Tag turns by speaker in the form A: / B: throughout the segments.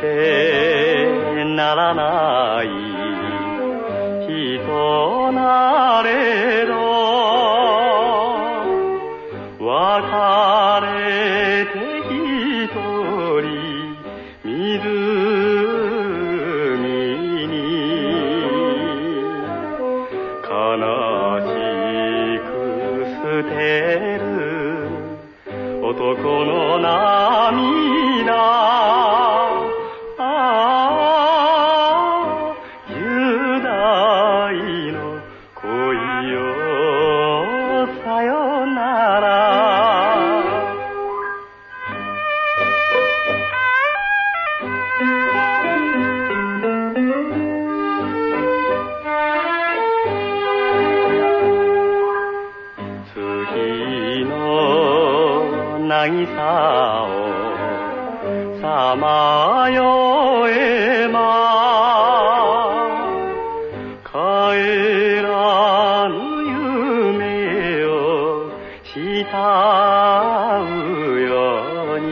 A: てならない。人なれど。別れて一人湖に。悲しく捨てる男の涙。渚をさまよえば帰らぬ夢を慕うように。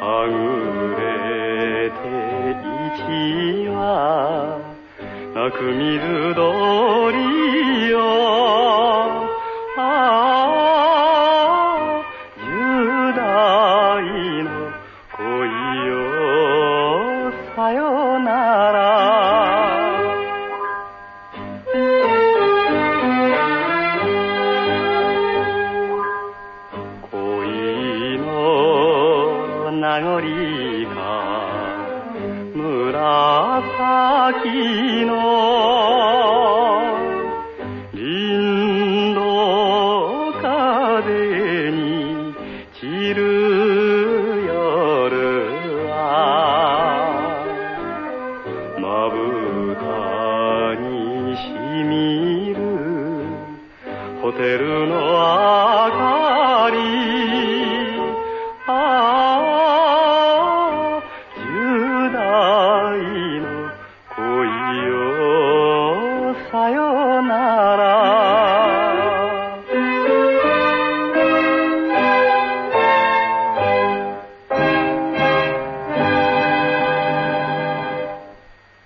A: はぐれて一羽泣く水鳥よなら。恋の名残が紫のホテルの